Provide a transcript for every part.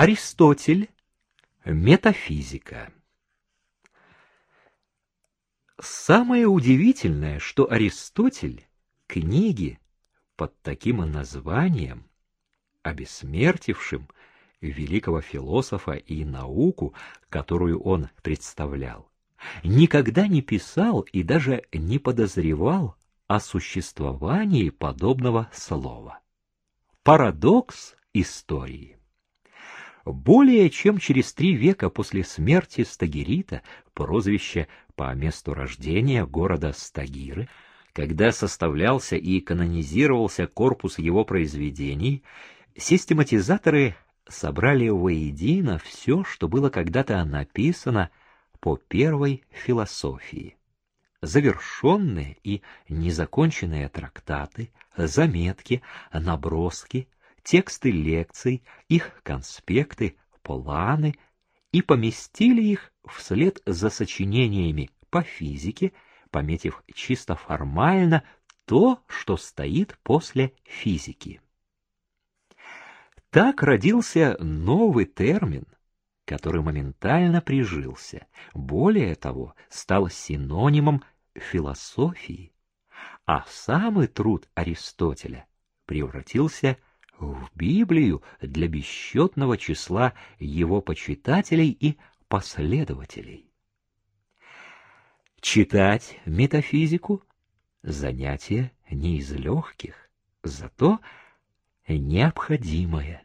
Аристотель. Метафизика. Самое удивительное, что Аристотель книги под таким названием, обессмертившим великого философа и науку, которую он представлял, никогда не писал и даже не подозревал о существовании подобного слова. Парадокс истории. Более чем через три века после смерти Стагирита, прозвище по месту рождения города Стагиры, когда составлялся и канонизировался корпус его произведений, систематизаторы собрали воедино все, что было когда-то написано по первой философии. Завершенные и незаконченные трактаты, заметки, наброски, тексты лекций, их конспекты, планы и поместили их вслед за сочинениями по физике, пометив чисто формально то, что стоит после физики. Так родился новый термин, который моментально прижился, более того, стал синонимом философии, а самый труд Аристотеля превратился в Библию для бесчетного числа его почитателей и последователей. Читать метафизику — занятие не из легких, зато необходимое,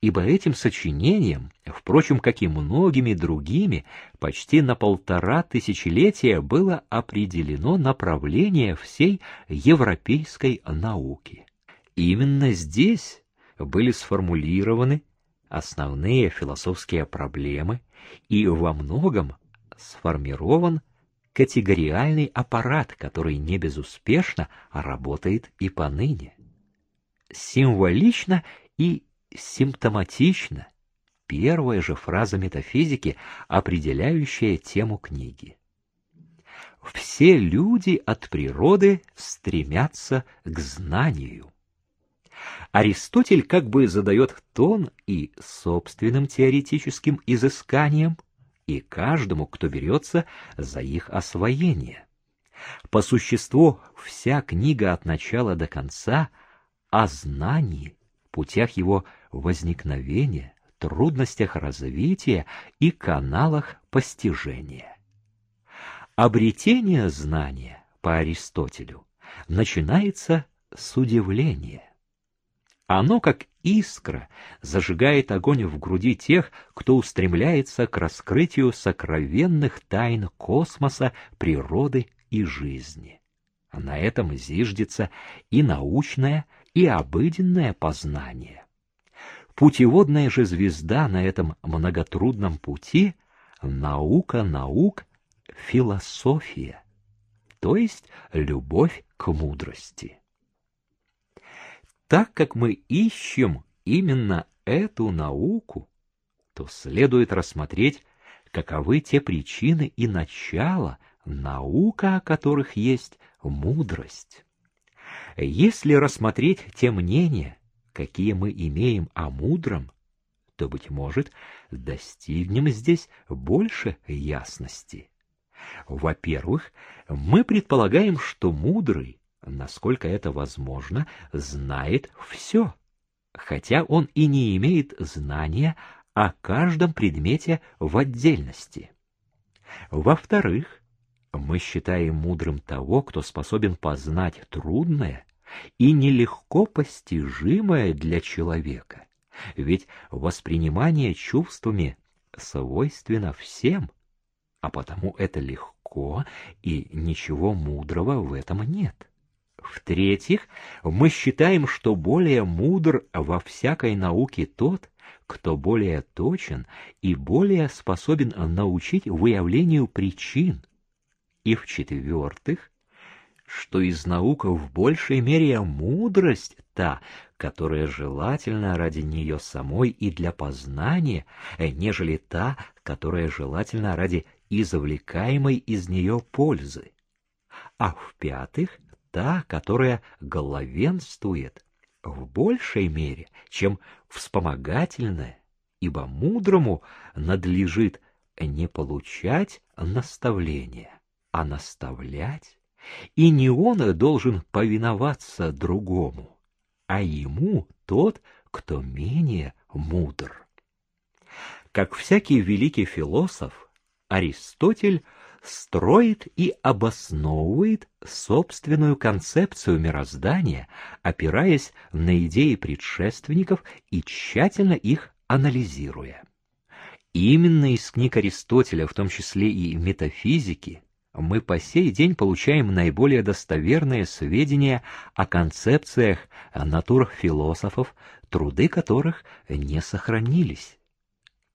ибо этим сочинением, впрочем, как и многими другими, почти на полтора тысячелетия было определено направление всей европейской науки. Именно здесь были сформулированы основные философские проблемы и во многом сформирован категориальный аппарат, который не безуспешно работает и поныне символично и симптоматично первая же фраза метафизики, определяющая тему книги. Все люди от природы стремятся к знанию. Аристотель как бы задает тон и собственным теоретическим изысканиям, и каждому, кто берется за их освоение. По существу, вся книга от начала до конца — о знании, путях его возникновения, трудностях развития и каналах постижения. Обретение знания по Аристотелю начинается с удивления. Оно, как искра, зажигает огонь в груди тех, кто устремляется к раскрытию сокровенных тайн космоса, природы и жизни. На этом зиждется и научная, и обыденное познание. Путеводная же звезда на этом многотрудном пути — наука наук, философия, то есть любовь к мудрости. Так как мы ищем именно эту науку, то следует рассмотреть, каковы те причины и начало, наука о которых есть мудрость. Если рассмотреть те мнения, какие мы имеем о мудром, то, быть может, достигнем здесь больше ясности. Во-первых, мы предполагаем, что мудрый, насколько это возможно, знает все, хотя он и не имеет знания о каждом предмете в отдельности. Во-вторых, мы считаем мудрым того, кто способен познать трудное и нелегко постижимое для человека. Ведь воспринимание чувствами свойственно всем, а потому это легко, и ничего мудрого в этом нет. В-третьих, мы считаем, что более мудр во всякой науке тот, кто более точен и более способен научить выявлению причин, и в-четвертых, что из наук в большей мере мудрость та, которая желательна ради нее самой и для познания, нежели та, которая желательна ради извлекаемой из нее пользы. А в-пятых, та, которая главенствует в большей мере, чем вспомогательная ибо мудрому надлежит не получать наставления, а наставлять, и не он должен повиноваться другому, а ему тот, кто менее мудр. Как всякий великий философ, Аристотель строит и обосновывает собственную концепцию мироздания, опираясь на идеи предшественников и тщательно их анализируя. Именно из книг Аристотеля, в том числе и метафизики, мы по сей день получаем наиболее достоверные сведения о концепциях, о натурах философов, труды которых не сохранились.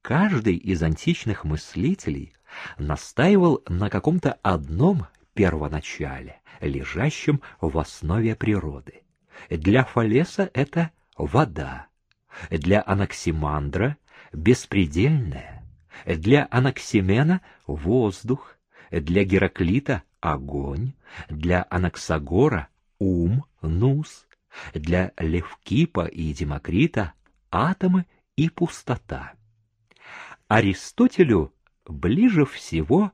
Каждый из античных мыслителей настаивал на каком-то одном первоначале, лежащем в основе природы. Для Фалеса это вода, для Анаксимандра — беспредельная, для Анаксимена — воздух, для Гераклита — огонь, для Анаксагора — ум, нус, для Левкипа и Демокрита — атомы и пустота. Аристотелю ближе всего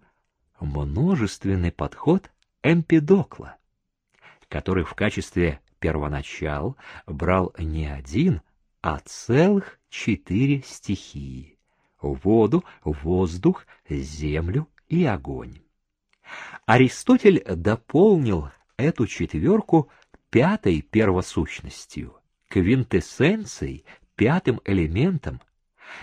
множественный подход Эмпидокла, который в качестве первоначал брал не один, а целых четыре стихии — воду, воздух, землю и огонь. Аристотель дополнил эту четверку пятой первосущностью, квинтэссенцией, пятым элементом,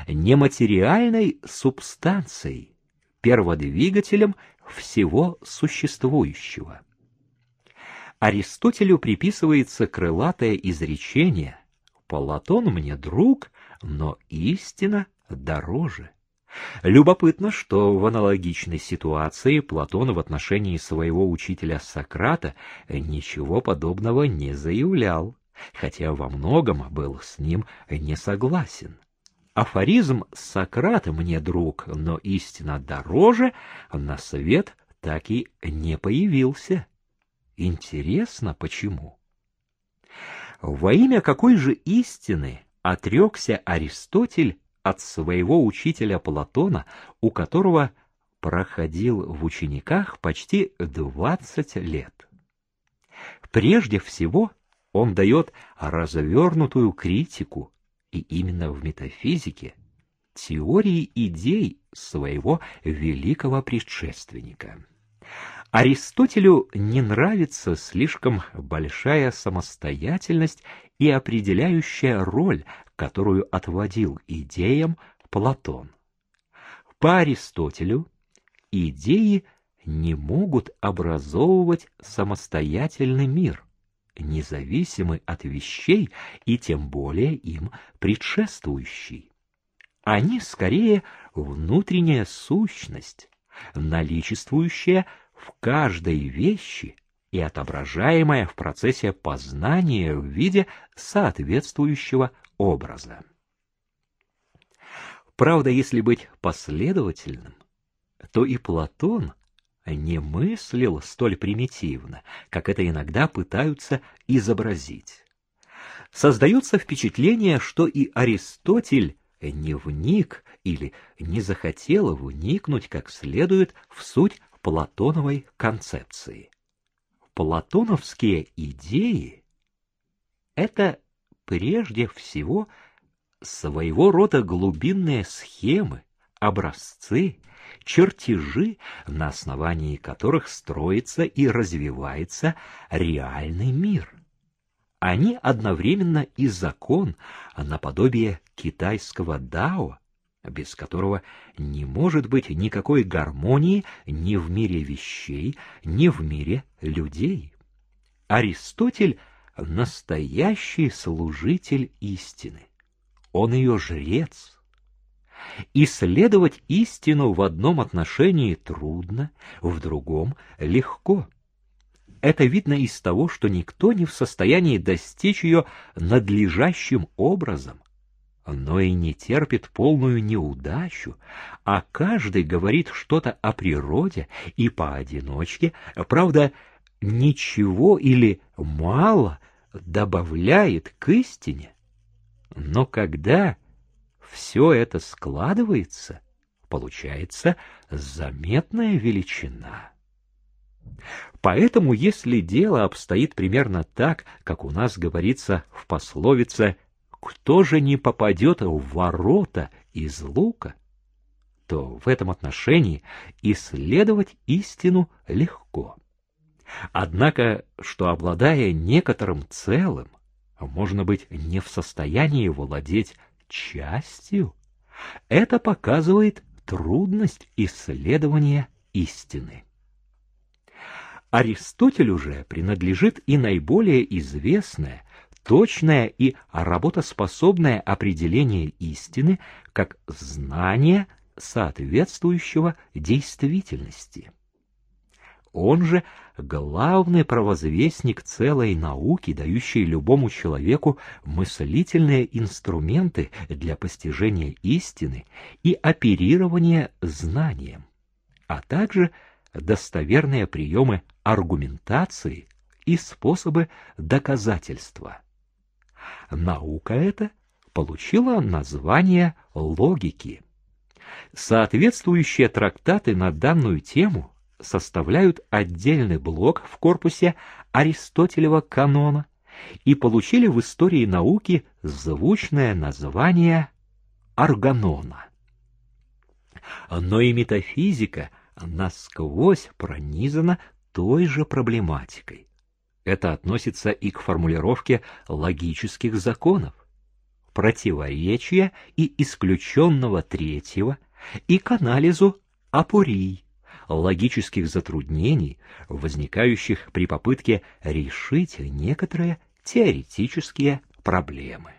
нематериальной субстанцией, перводвигателем всего существующего. Аристотелю приписывается крылатое изречение «Платон мне друг, но истина дороже». Любопытно, что в аналогичной ситуации Платон в отношении своего учителя Сократа ничего подобного не заявлял, хотя во многом был с ним не согласен. Афоризм Сократа мне друг, но истина дороже на свет так и не появился. Интересно, почему? Во имя какой же истины отрекся Аристотель от своего учителя Платона, у которого проходил в учениках почти двадцать лет? Прежде всего, он дает развернутую критику и именно в метафизике, теории идей своего великого предшественника. Аристотелю не нравится слишком большая самостоятельность и определяющая роль, которую отводил идеям Платон. По Аристотелю идеи не могут образовывать самостоятельный мир – независимы от вещей и тем более им предшествующий. Они скорее внутренняя сущность, наличествующая в каждой вещи и отображаемая в процессе познания в виде соответствующего образа. Правда, если быть последовательным, то и Платон не мыслил столь примитивно, как это иногда пытаются изобразить. Создается впечатление, что и Аристотель не вник или не захотел вникнуть как следует в суть Платоновой концепции. Платоновские идеи — это прежде всего своего рода глубинные схемы, образцы, чертежи, на основании которых строится и развивается реальный мир. Они одновременно и закон, наподобие китайского дао, без которого не может быть никакой гармонии ни в мире вещей, ни в мире людей. Аристотель — настоящий служитель истины. Он ее жрец, Исследовать истину в одном отношении трудно, в другом легко. Это видно из того, что никто не в состоянии достичь ее надлежащим образом, но и не терпит полную неудачу, а каждый говорит что-то о природе и поодиночке, правда, ничего или мало добавляет к истине. Но когда все это складывается, получается заметная величина. Поэтому, если дело обстоит примерно так, как у нас говорится в пословице «Кто же не попадет в ворота из лука?», то в этом отношении исследовать истину легко. Однако, что обладая некоторым целым, можно быть не в состоянии владеть частью, это показывает трудность исследования истины. Аристотелю же принадлежит и наиболее известное, точное и работоспособное определение истины как знание, соответствующего действительности. Он же главный провозвестник целой науки, дающей любому человеку мыслительные инструменты для постижения истины и оперирования знанием, а также достоверные приемы аргументации и способы доказательства. Наука эта получила название логики. Соответствующие трактаты на данную тему составляют отдельный блок в корпусе Аристотелева канона и получили в истории науки звучное название органона. Но и метафизика насквозь пронизана той же проблематикой. Это относится и к формулировке логических законов, противоречия и исключенного третьего, и к анализу апорий, логических затруднений, возникающих при попытке решить некоторые теоретические проблемы.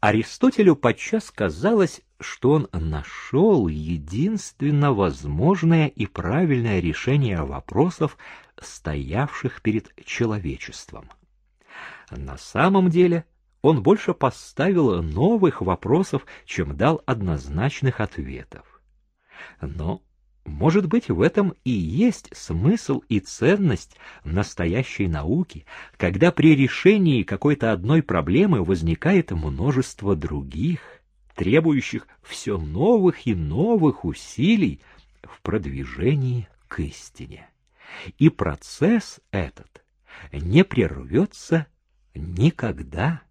Аристотелю подчас казалось, что он нашел единственно возможное и правильное решение вопросов, стоявших перед человечеством. На самом деле он больше поставил новых вопросов, чем дал однозначных ответов. Но может быть, в этом и есть смысл и ценность настоящей науки, когда при решении какой-то одной проблемы возникает множество других, требующих все новых и новых усилий в продвижении к истине. И процесс этот не прервется никогда.